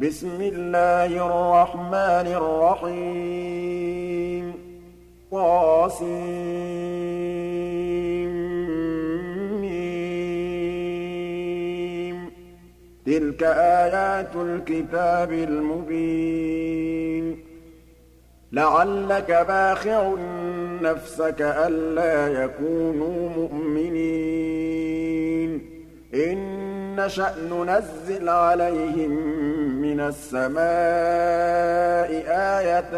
بِسْمِ اللَّهِ الرَّحْمَٰنِ الرَّحِيمِ. طسم تِلْكَ آيَاتُ الْكِتَابِ الْمُبِينِ. لَعَلَّكَ بَاخِعٌ نَّفْسَكَ أَلَّا يَكُونُوا مُؤْمِنِينَ. إِن نَّشَأْ نُنَزِّلْ عَلَيْهِم مِّنَ السَّمَاءِ آيَةً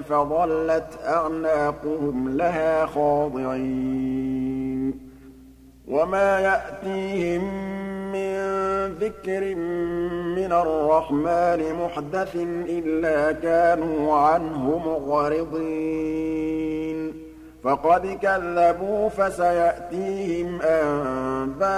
فَظَلَّتْ أَعْنَاقُهُمْ لَهَا خَاضِعِينَ. وَمَا يَأْتِيهِم مِّن ذِكْرٍ مِّنَ الرَّحْمَٰنِ مُحْدَثٍ إِلَّا كَانُوا عَنْهُ مُعْرِضِينَ فَقَدْ كَذَّبُوا فَسَيَأْتِيهِمْ أَنبَاءُ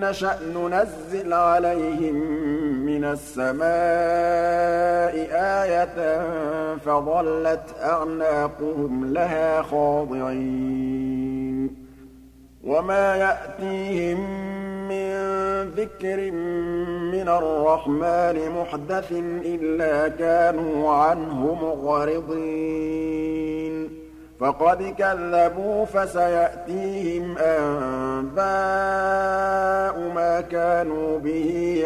نَّشَأْ نُنَزِّلْ عَلَيْهِم مِّنَ السَّمَاءِ آيَةً فَظَلَّتْ أَعْنَاقُهُمْ لَهَا خَاضِعِينَ. وَمَا يَأْتِيهِم مِّن ذِكْرٍ مِّنَ الرَّحْمَٰنِ مُحْدَثٍ إِلَّا كَانُوا عَنْهُ مُعْرِضِينَ فَقَدْ كَذَّبُوا فَسَيَأْتِيهِمْ أَنبَاءُ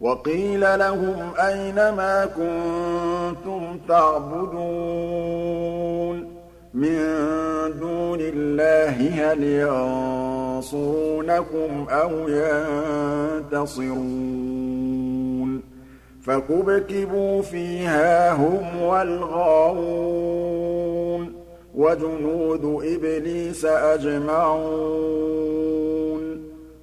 وَقِيلَ لَهُمْ أَيْنَ مَا كُنتُمْ تَعْبُدُونَ مِن دُونِ اللَّهِ هَلْ يَنصُرُونَكُمْ أَوْ يَنتَصِرُونَ فَكُبْكِبُوا فِيهَا هُمْ وَالْغَاوُونَ وَجُنُودُ إِبْلِيسَ أَجْمَعُونَ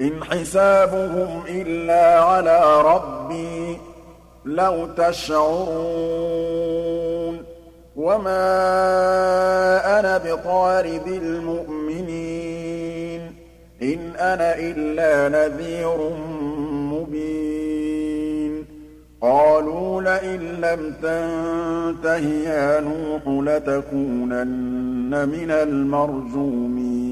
إِنْ حِسَابُهُمْ إِلَّا عَلَىٰ رَبِّي ۖ لَوْ تَشْعُرُونَ وَمَا أَنَا بِطَارِدِ الْمُؤْمِنِينَ ۖ إِنْ أَنَا إِلَّا نَذِيرٌ مُّبِينٌ قَالُوا لَئِن لَّمْ تَنتَهِ يَا نُوحُ لَتَكُونَنَّ مِنَ الْمَرْجُومِينَ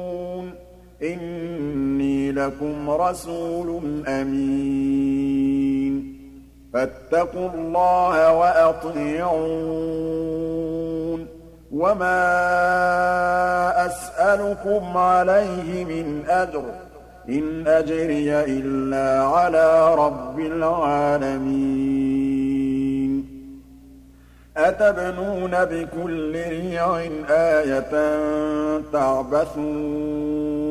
إِنِّي لَكُمْ رَسُولٌ أَمِينٌ. فَاتَّقُوا اللَّهَ وَأَطِيعُونِ. وَمَا أَسْأَلُكُمْ عَلَيْهِ مِنْ أَجْرٍ ۖ. إِنْ أَجْرِيَ إِلَّا عَلَىٰ رَبِّ الْعَالَمِينَ. أَتَبْنُونَ بِكُلِّ رِيعٍ آيَةً تَعْبَثُونَ.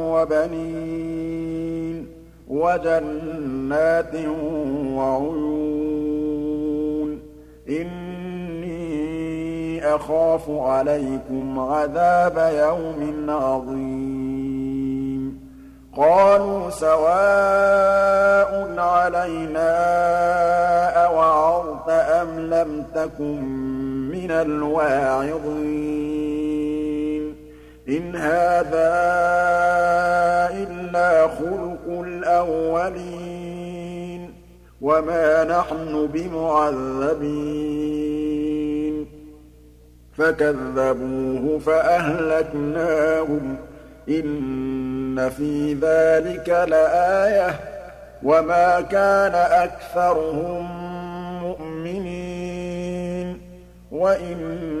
وَبَنِينَ وَجَنَّاتٍ وَعُيُونٍ. إِنِّي أَخَافُ عَلَيْكُمْ عَذَابَ يَوْمٍ عَظِيمٍ. قَالُوا سَوَاءٌ عَلَيْنَا أَوَعَظْتَ أَمْ لَمْ تَكُن مِّنَ الْوَاعِظِينَ. إِنْ هَٰذَا إِلَّا خُلُقُ الْأَوَّلِينَ وَمَا نَحْنُ بِمُعَذَّبِينَ. فَكَذَّبُوهُ فَأَهْلَكْنَاهُمْ ۗ. إِنَّ فِي ذَٰلِكَ لَآيَةً ۖ. وَمَا كَانَ أَكْثَرُهُم مُّؤْمِنِينَ. وَإِنَّ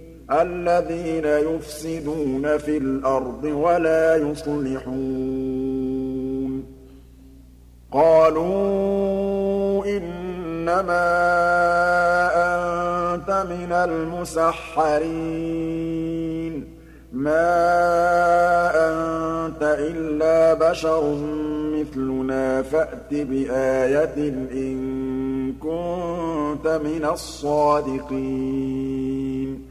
الَّذِينَ يُفْسِدُونَ فِي الْأَرْضِ وَلَا يُصْلِحُونَ. قَالُوا إِنَّمَا أَنتَ مِنَ الْمُسَحَّرِينَ. مَا أَنتَ إِلَّا بَشَرٌ مِّثْلُنَا. فَأْتِ بِآيَةٍ إِن كُنتَ مِنَ الصَّادِقِينَ.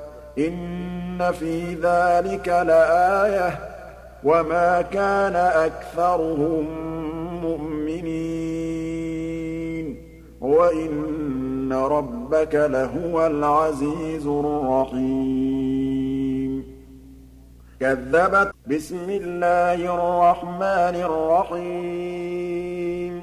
إِنَّ فِي ذَٰلِكَ لَآيَةً ۖ وَمَا كَانَ أَكْثَرُهُم مُّؤْمِنِينَ وَإِنَّ رَبَّكَ لَهُوَ الْعَزِيزُ الرَّحِيمُ. كَذَّبَتْ بِسْمِ اللَّهِ الرَّحْمَٰنِ الرَّحِيمِ.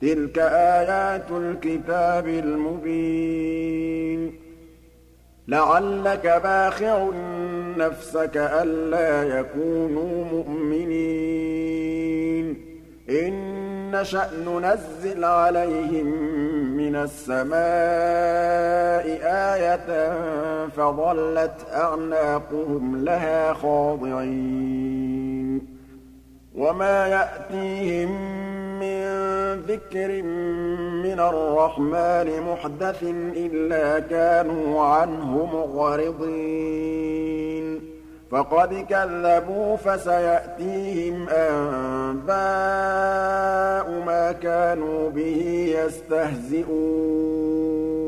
تِلْكَ آيَاتُ الْكِتَابِ الْمُبِينِ لَعَلَّكَ بَاخِعٌ نَّفْسَكَ أَلَّا يَكُونُوا مُؤْمِنِينَ إِن نَّشَأْ نُنَزِّلْ عَلَيْهِم مِّنَ السَّمَاءِ آيَةً فَظَلَّتْ أَعْنَاقُهُمْ لَهَا خَاضِعِينَ وَمَا يَأْتِيهِم مِّن ذِكْرٍ مِّنَ الرَّحْمَٰنِ مُحْدَثٍ إِلَّا كَانُوا عَنْهُ مُعْرِضِينَ فَقَدْ كَذَّبُوا فَسَيَأْتِيهِمْ أَنبَاءُ مَا كَانُوا بِهِ يَسْتَهْزِئُونَ.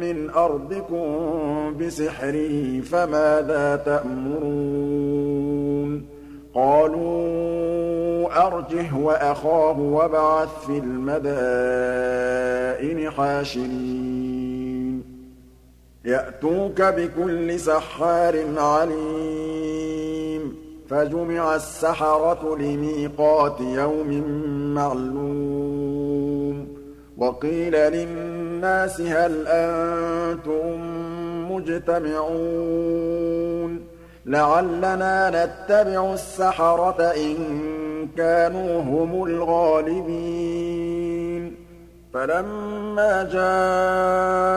مِّنْ أَرْضِكُم بِسِحْرِهِ فَمَاذَا تَأْمُرُونَ؟ قَالُوا أَرْجِهْ وَأَخَاهُ وَابْعَثْ فِي الْمَدَائِنِ حَاشِرِينَ. يَأْتُوكَ بِكُلِّ سَحَّارٍ عَلِيمٍ فَجُمِعَ السَّحَرَةُ لِمِيقَاتِ يَوْمٍ مَّعْلُومٍ. وَقِيلَ لِلنَّاسِ هَلْ أَنتُم مُّجْتَمِعُونَ لَعَلَّنَا نَتَّبِعُ السَّحَرَةَ إِن كَانُوا هُمُ الْغَالِبِينَ فَلَمَّا جَاءَ